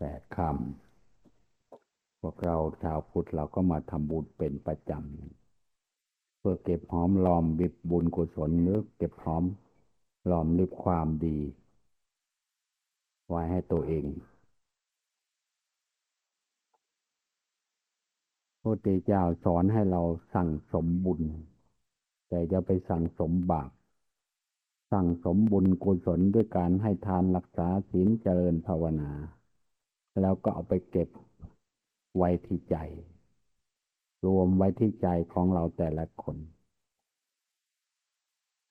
แปดคำพวกเราชาวพุทธเราก็มาทำบุญเป็นประจำเพื่อเก็บหอมรอมบิบบุญกุศลหรือเก็บหอมรอมริบความดี ไว้ให้ตัวเองพระเจ้าสอนให้เราสั่งสมบุญ แต่จะไปสั่งสมบาปสั่งสมบุญกุศลด้วยการให้ทานรักษาศีลเจริญภาวนา แล้วก็เอาไปเก็บไว้ที่ใจ รวมไว้ที่ใจของเราแต่ละคน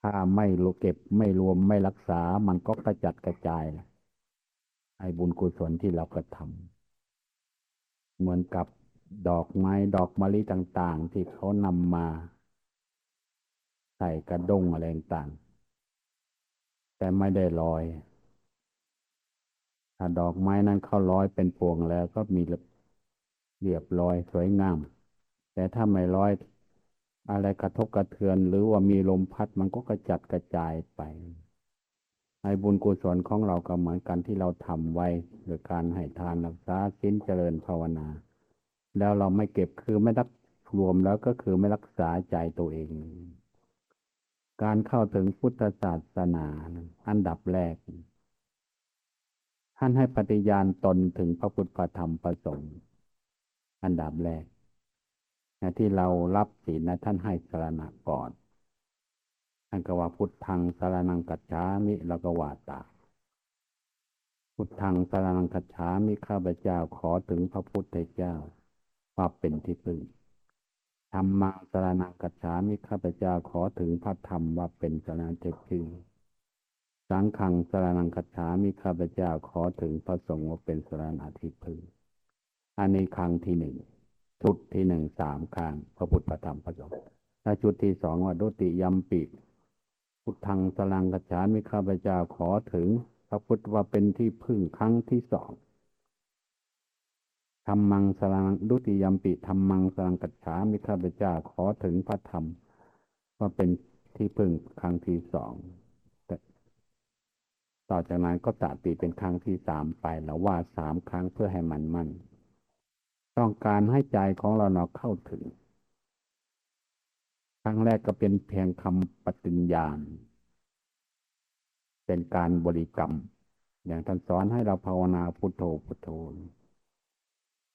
ถ้าไม่รู้เก็บไม่รวมไม่รักษา มันก็กระจัดกระจายไอ้บุญกุศลที่เรากระทำเหมือนกับดอกไม้ดอกมะลิต่าง ๆ ที่เขานำมา ใส่กระด้งอะไรต่าง แต่ไม่ได้ลอย ถ้าดอกไม้นั้นเข้าร้อยเป็นพวงแล้วก็มีเรียบร้อยสวยงาม แต่ถ้าไม่ร้อยอะไรกระทบกระเทือน หรือว่ามีลมพัดมันก็กระจัดกระจายไปในบุญกุศลของเราก็เหมือนกันที่เราทำไว้โดยการให้ทานรักษาสิ้นเจริญภาวนา แล้วเราไม่เก็บคือไม่รักรวมแล้วก็คือไม่รักษาใจตัวเอง การเข้าถึงพุทธศาสนา อันดับแรก ท่านให้ปฏิญาณตนถึงพระพุทธธรรมประสงค์อันดับแรกนะที่เรารับศีลนะท่านให้สารณะก่อนท่านก็ว่าพุทธังสารนังกัจฉามิแล้วก็ว่าตาพุทธังสารนังกัจฉามิข้าพเจ้าขอถึงพระพุทธเจ้าว่าเป็นที่พึ่งธรรมังสรนังกัจฉามิข้าพเจ้าขอถึงพระธรรมว่าเป็นสรณเจพึง สังขังสรนังกัจฉามิข้าพเจ้าขอถึงพระสงฆ์ว่าเป็นสรณทิพึงอันนี้ครั้งที่หนึ่ง ชุดที่หนึ่งสามครั้งพระพุทธธรรมพระสงฆ์ถ้าชุดที่สองว่าดุติยมปิพุทธังสรังกัจฉามิข้าพเจ้าขอถึง พระพุทธว่าเป็นที่พึ่งครั้งที่สองธรรมังสรังดุติยมปิธรรมังสรังกัจฉามิข้าพเจ้าขอถึงพระธรรม ว่าเป็นที่พึ่งครั้งที่สอง ต่อจากนั้นก็ตติเป็นครั้งที่สามไปแล้วว่าสามครั้งเพื่อให้มันมั่น ต้องการให้ใจของเราเนาเข้าถึง ครั้งแรกก็เป็นเพียงคำปฏิญญาณ เป็นการบริกรรม อย่างท่านสอนให้เราภาวนาพุทโธพุทโธ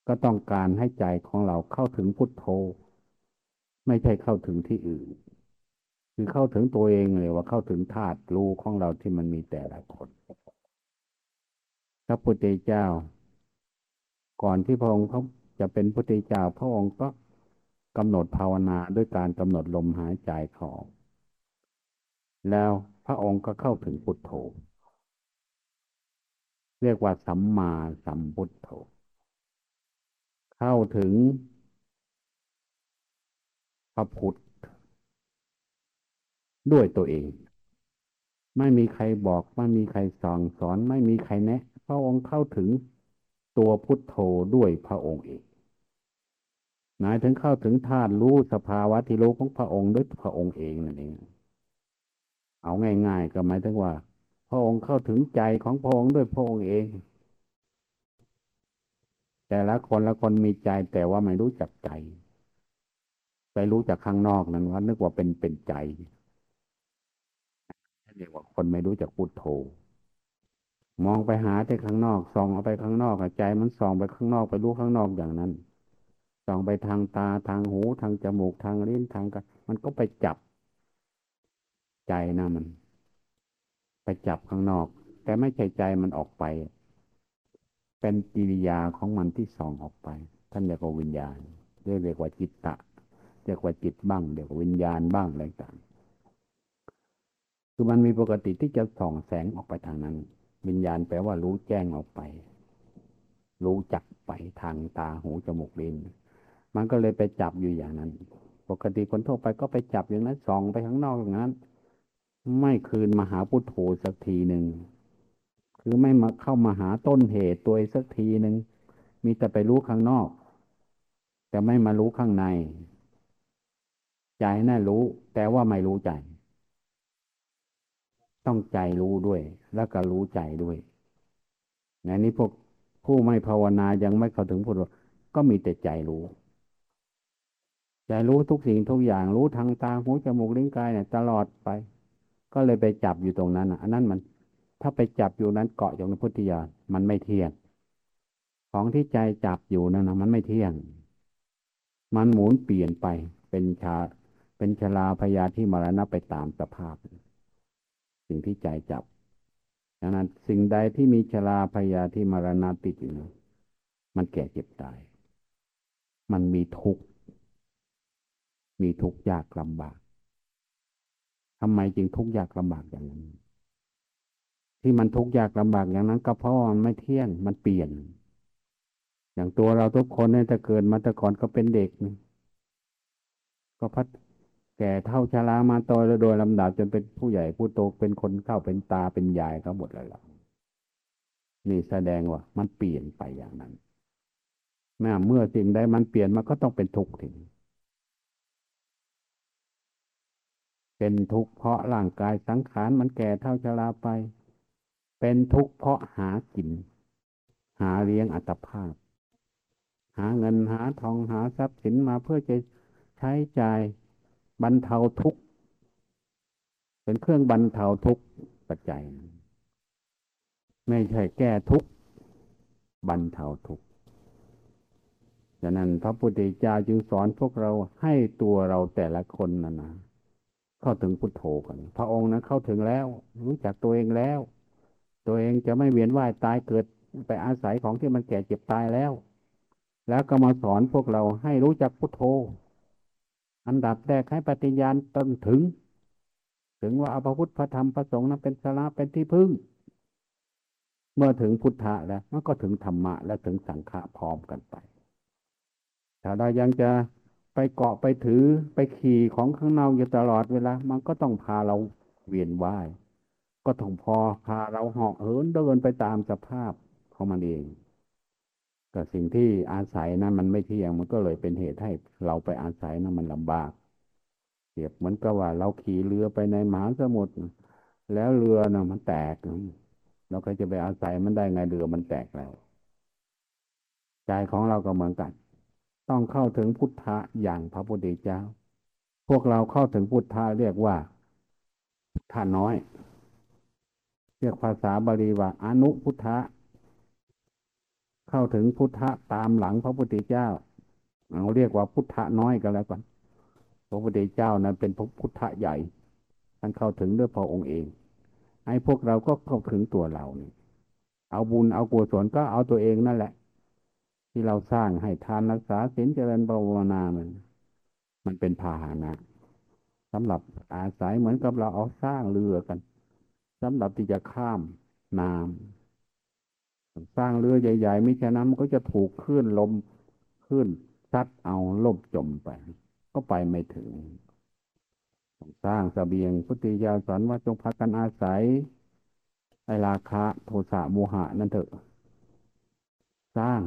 ก็ต้องการให้ใจของเราเข้าถึงพุทโธ ไม่ใช่เข้าถึงที่อื่น คือเข้าถึงตัวเองเลยว่าเข้าถึงธาตุรู้ของเราที่มันมีแต่ละคนพระพุทธเจ้า ก่อนที่พระองค์เขาจะเป็นพุทธเจ้าพระองค์ก็กำหนดภาวนาด้วยการกำหนดลมหายใจของแล้วพระองค์ก็เข้าถึงพุทโธ เรียกว่าสัมมาสัมพุทโธ เข้าถึงพระพุทธ ด้วยตัวเอง ไม่มีใครบอกไม่มีใครสอนสอน ไม่มีใครแนะ พระองค์เข้าถึงตัวพุทโธด้วยพระองค์เองหมายถึงเข้าถึงธาตุรู้สภาวะที่รู้ของพระองค์ด้วยพระองค์เองนั่นเอง เอาง่าย ๆ ก็หมายถึงว่า พระองค์เข้าถึงใจของพระองค์ด้วยพระองค์เอง แต่ละคนละคนมีใจแต่ว่าไม่รู้จักใจ ไปรู้จากข้างนอกนั้นว่านึกว่าเป็นเป็นใจ เรียกว่าคนไม่รู้จักพุทโธมองไปหาแต่ข้างนอกส่องเอาไปข้างนอกใจมันส่องไปข้างนอกไปรู้ข้างนอกอย่างนั้นส่องไปทางตาทางหูทางจมูกทางลิ้นทางกันมันก็ไปจับ ใจนะมัน ไปจับข้างนอก แต่ไม่ใช่ใจมันออกไป เป็นกิริยาของมันที่ส่องออกไป ท่านเรียกว่าวิญญาณเรียกว่าจิตตะ เรียกว่าจิตบ้างเรียกว่าวิญญาณบ้างอะไรต่าง คือมันมีปกติที่จะส่องแสงออกไปทางนั้น วิญญาณแปลว่ารู้แจ้งออกไป รู้จักไปทางตาหูจมูกลิ้นมันก็เลยไปจับอยู่อย่างนั้น ปกติคนทั่วไปก็ไปจับอย่างนั้นส่องไปข้างนอกอย่างนั้น ไม่คืนมาหาพุทโธสักทีหนึ่งคือไม่มาเข้ามาหาต้นเหตุตัวสักทีหนึ่งมีแต่ไปรู้ข้างนอก แต่ไม่มารู้ข้างใน ใจน่ารู้ แต่ว่าไม่รู้ใจ ต้องใจรู้ด้วย แล้วก็รู้ใจด้วยในนี้พวกผู้ไม่ภาวนายังไม่เข้าถึงพุทธก็มีแต่ใจรู้ ใจรู้ทุกสิ่งทุกอย่างรู้ทางตาหูจมูกลิ้นกายเนี่ยตลอดไป ก็เลยไปจับอยู่ตรงนั้นอะอันนั้นมัน ถ้าไปจับอยู่นั้นเกาะอยู่ในพุทธิยานมันไม่เที่ยง ของที่ใจจับอยู่นั่นนะมันไม่เที่ยง มันหมุนเปลี่ยนไปเป็นชาเป็นชลาพยาที่มรณะไปตามสภาพ สิ่งที่ใจจับดังนั้นสิ่งใดที่มีชลาพยาที่มรณะติดอยู่นะมันแก่เจ็บตาย มันมีทุกข์ มีทุกข์ยากลำบากทำไมจึงทุกข์ยากลำบากอย่างนั้น ที่มันทุกข์ยากลำบากอย่างนั้น ก็เพราะมันไม่เที่ยง มันเปลี่ยน อย่างตัวเราทุกคนเนี่ยจะเกิดมาแต่ก่อนก็เป็นเด็ก ก็พัด แก่เท่าชรามาโตแล้วโดยลำดับจนเป็นผู้ใหญ่ผู้โตเป็นคนเข้าเป็นตาเป็นยายเขาหมดแล้วล่ะนี่แสดงว่า มันเปลี่ยนไปอย่างนั้นแม้เมื่อสิ่งใดมันเปลี่ยนมันก็ต้องเป็นทุกข์ถึง เป็นทุกข์เพราะร่างกายสังขารมันแก่เท่าชราไป เป็นทุกข์เพราะหากิน หาเลี้ยงอัตภาพ หาเงินหาทองหาทรัพย์สินมาเพื่อจะใช้จ่าย บรรเทาทุกข์ เป็นเครื่องบรรเทาทุกข์ปัจจัย ไม่ใช่แก้ทุกข์บรรเทาทุกข์ฉะนั้นพระพุทธเจ้าจึงสอนพวกเราให้ตัวเราแต่ละคนนะนะเข้าถึงพุทโธกันพระองค์นั้นเข้าถึงแล้ว รู้จักตัวเองแล้ว ตัวเองจะไม่เวียนว่ายตายเกิดไปอาศัยของที่มันแก่เจ็บตายแล้ว แล้วก็มาสอนพวกเราให้รู้จักพุทโธ อันดับแรกให้ปฏิญาณตนถึง ถึงว่าอภพุทธพระธรรมพระสงฆ์นั้นเป็นสาระเป็นที่พึ่ง เมื่อถึงพุทธะแล้วมันก็ถึงธรรมะและถึงสังฆะพร้อมกันไป ถ้าเรายังจะไปเกาะไปถือไปขี่ของข้างนอกอยู่ตลอดเวลา มันก็ต้องพาเราเวียนว่าย ก็ต้องพอพาเราเหาะเหินเดินไปตามสภาพของมันเอง ก็สิ่งที่อาศัยนั้นมันไม่เที่ยงมันก็เลยเป็นเหตุให้เราไปอาศัยนั้นมันลำบากเปรียบเหมือนกับว่าเราขี่เรือไปในมหาสมุทรแล้วเรือนะมันแตก เราก็จะไปอาศัยมันได้ไงเรือมันแตกแล้ว ใจของเราก็เหมือนกัน ต้องเข้าถึงพุทธะอย่างพระพุทธเจ้า พวกเราเข้าถึงพุทธะเรียกว่าท่าน้อย เรียกภาษาบาลีว่าอนุพุทธะ เข้าถึงพุทธะตามหลังพระพุทธเจ้าเราเรียกว่าพุทธะน้อยก็แล้วกัน พระพุทธเจ้านั้นเป็นพระพุทธะใหญ่ท่านเข้าถึงด้วยพระองค์เอง ให้พวกเราก็เข้าถึงตัวเรานี่เอาบุญเอากุศลก็เอาตัวเองนั่นแหละ ที่เราสร้างให้ทานรักษาศีลเจริญภาวนามัน มันเป็นพาหนะสำหรับอาศัยเหมือนกับเราเอาสร้างเรือกันสำหรับที่จะข้ามน้ำ สร้างเรือใหญ่ๆไม่ใช่นั้นมันก็จะถูกคลื่นลมคลื่นซัดเอาล่มจมไป ก็ไปไม่ถึงสร้างสเสบียงพุทธิยาสอนว่าจงพักกันอาศัยไอราคะโทสะโมหะนั่นเถอะ สร้าง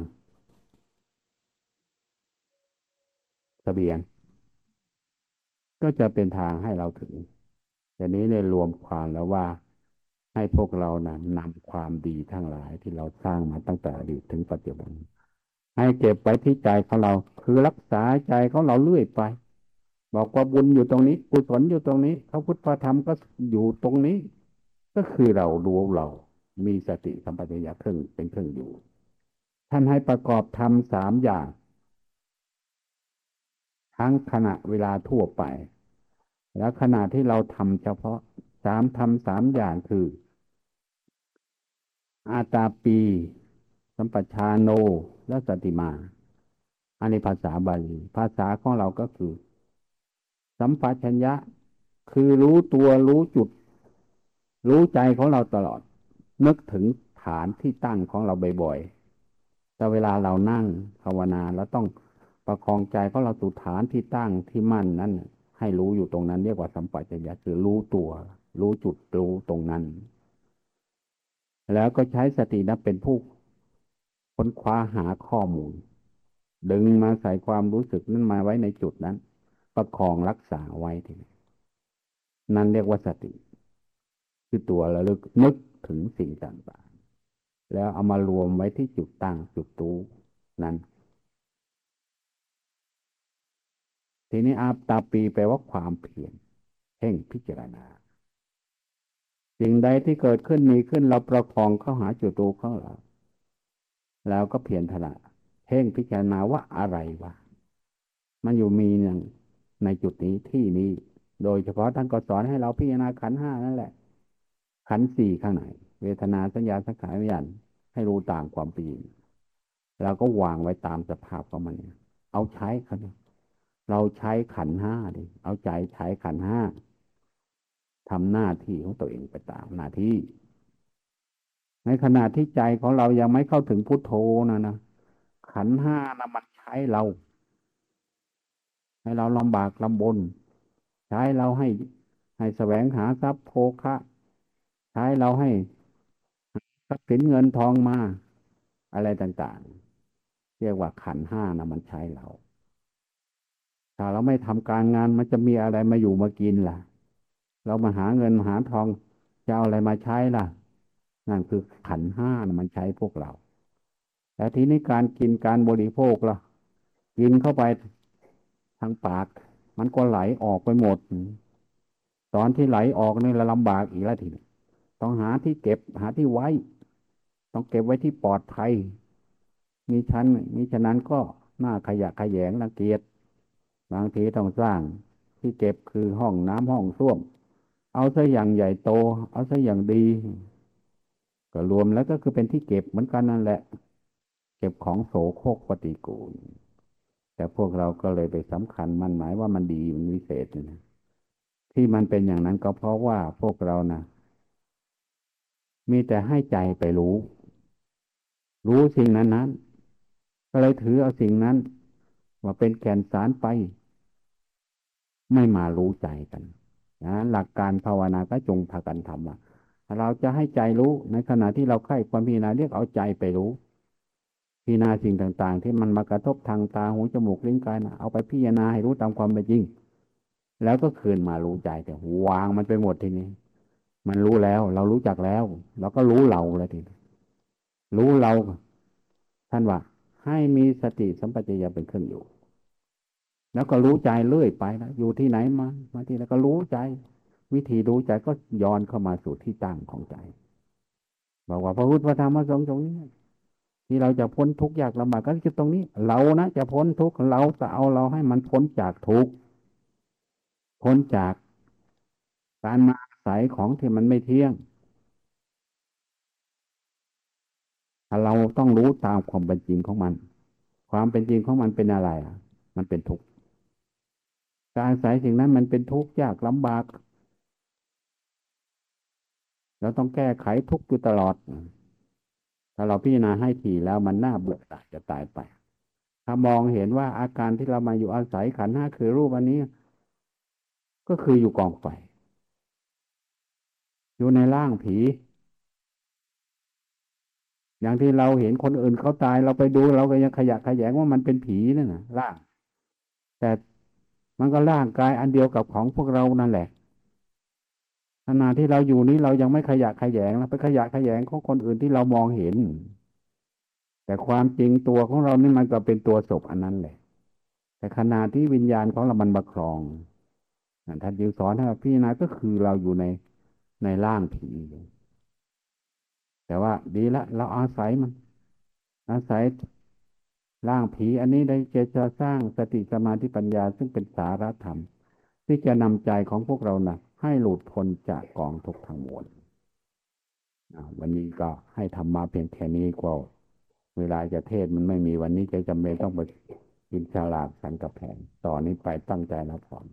สเสบียง ก็จะเป็นทางให้เราถึงแต่นี้ในรวมความแล้วว่า ให้พวกเรานะนำความดีทั้งหลายที่เราสร้างมาตั้งแต่อดีตถึงปัจจุบัน ให้เก็บไว้ที่ใจของเรา คือรักษาใจของเราเรื่อยไป บอกว่าบุญอยู่ตรงนี้กุศลอยู่ตรงนี้พระพุทธธรรมก็อยู่ตรงนี้ ก็คือเราดูเรา มีสติสัมปชัญญะเครื่องเป็นเครื่องอยู่ ท่านให้ประกอบทำสามอย่าง ทั้งขณะเวลาทั่วไป แล้วขณะที่เราทำเฉพาะสามทำสามอย่างคือ อาตาปี สัมปชาโน และสติมา อันนี้ภาษาบาลี ภาษาของเราก็คือ สัมปชัญญะ คือรู้ตัวรู้จุด รู้ใจของเราตลอด นึกถึงฐานที่ตั้งของเราบ่อยๆ แต่เวลาเรานั่งภาวนาเราต้องประคองใจของเราสู่ฐานที่ตั้งที่มั่นนั้น ให้รู้อยู่ตรงนั้นเรียกว่าสัมปชัญญะคือรู้ตัว รู้จุดรู้ตรงนั้น แล้วก็ใช้สตินั้นเป็นผู้ค้นคว้าหาข้อมูล ดึงมาใส่ความรู้สึกนั้นมาไว้ในจุดนั้น ประคองรักษาไว้ทีนี้นั่นเรียกว่าสติ คือตัวระลึกนึกถึงสิ่งต่างๆ แล้วเอามารวมไว้ที่จุดตั้งจุดตู้นั้น ทีนี้อาตาปีแปลว่าความเพียรเพ่งพิจารณา สิ่งใดที่เกิดขึ้นมีขึ้นเราประคองเข้าหาจุดตูของเราแล้วก็เพียรถนาเพ่งพิจารณาว่าอะไรวะมันอยู่มีอย่างในจุดนี้ที่นี้โดยเฉพาะท่านก็สอนให้เราพิจารณาขันห้านั่นแหละ ขันสี่ข้างในเวทนาสัญญาสังขารวิญญาณให้รู้ตามความเป็นจริงเราก็วางไว้ตามสภาพของมันเอาใช้ครับเราใช้ขันห้าดิเอาใจใช้ขันห้า ทำหน้าที่ของตัวเองไปตามหน้าที่ ในขณะที่ใจของเรายังไม่เข้าถึงพุทโธนะนะขันห้านะมันใช้เรา ให้เราลำบากลำบน ใช้เราให้ให้แสวงหาทรัพย์โภคะ ใช้เราให้ทรัพย์สินเงินทองมา อะไรต่างๆ เรียกว่าขันห้านะมันใช้เรา ถ้าเราไม่ทำการงานมันจะมีอะไรมาอยู่มากินล่ะ เรามาหาเงินหาทองจะเอาอะไรมาใช้ล่ะ นั่นคือขันห้านะมันใช้พวกเรา แต่ทีนี้การกินการบริโภคล่ะ กินเข้าไปทางปาก มันก็ไหลออกไปหมด ตอนที่ไหลออกนี่เราลำบากอีกแล้วทีนี้ต้องหาที่เก็บหาที่ไว้ ต้องเก็บไว้ที่ปลอดภัย มีชั้นมีฉะนั้นก็น่าขยะขยงรังเกียจบางทีต้องสร้างที่เก็บคือห้องน้ำห้องส้วม เอาซะอย่างใหญ่โต เอาซะอย่างดี ก็รวมแล้วก็คือเป็นที่เก็บเหมือนกันนั่นแหละ เก็บของโสโครกปฏิกูล แต่พวกเราก็เลยไปสำคัญมันหมายว่ามันดีมันวิเศษนะที่มันเป็นอย่างนั้นก็เพราะว่าพวกเรานะมีแต่ให้ใจไปรู้ รู้สิ่งนั้นนั้นก็เลยถือเอาสิ่งนั้นว่าเป็นแก่นสารไป ไม่มารู้ใจกัน นะหลักการภาวนาก็จงพากันทำว่าเราจะให้ใจรู้ในขณะที่เราใคร่ความพิจารณาเรียกเอาใจไปรู้พิจารณาสิ่งต่าง ๆ ที่มันมากระทบทางตาหูจมูกลิ้นกายนะเอาไปพิจารณาให้รู้ตามความเป็นจริง แล้วก็คืนมารู้ใจแต่วางมันไปหมดทีนี้ มันรู้แล้ว เรารู้จักแล้วเราก็รู้เราแล้วทีรู้เรา ท่านว่า ให้มีสติสัมปชัญญะเป็นเครื่องอยู่ แล้วก็รู้ใจเรื่อยไปนะอยู่ที่ไหนมามาที่ไหนก็รู้ใจ วิธีรู้ใจก็ย้อนเข้ามาสู่ที่ตั้งของใจ บอกว่าพระพุทธพระธรรมพระสงฆ์ตรงนี้ที่เราจะพ้นทุกข์ยากลำบากก็คือตรงนี้ เรานะจะพ้นทุกข์เราจะเอาเราให้มันพ้นจากทุกข์พ้นจากการมาสัยของที่มันไม่เที่ยงเราต้องรู้ตามความเป็นจริงของมัน ความเป็นจริงของมันเป็นอะไรอะ มันเป็นทุกข์ การอาศัยสิ่งนั้นมันเป็นทุกข์ยากลำบาก เราต้องแก้ไขทุกข์อยู่ตลอด ถ้าเราพิจารณาให้ทีแล้วมันน่าเบื่อตายจะตายไป ถ้ามองเห็นว่าอาการที่เรามาอยู่อาศัยขันห้าคือรูปอันนี้ ก็คืออยู่กองไฟ อยู่ในร่างผี อย่างที่เราเห็นคนอื่นเขาตายเราไปดูเราก็ยังขยะขยงว่ามันเป็นผีนั่นนะร่าง แต่ มันก็ร่างกายอันเดียวกับของพวกเรานั่นแหละขณะที่เราอยู่นี้เรายังไม่ขยะขยงนะไปขยะขยงของคนอื่นที่เรามองเห็น แต่ความจริงตัวของเรานี่มันก็เป็นตัวศพอันนั้นแหละ แต่ขณะที่วิญญาณของเรามันมาครองท่านจึงสอนให้พี่นาก็คือเราอยู่ในในร่างผีแต่ว่าดีละ เราอาศัยมัน อาศัย ร่างผีอันนี้ได้จะจะสร้างสติสมาธิปัญญาซึ่งเป็นสาระธรรม ที่จะนำใจของพวกเรานะให้หลุดพ้นจากกองทุกข์ทั้งมวลวันนี้ก็ให้ทำมาเพียงแค่นี้ก็เวลาจะเทศมันไม่มีวันนี้จะจำเป็นต้องไปกินฉลากสันกระแผงต่อนนี้ไปตั้งใจรับพร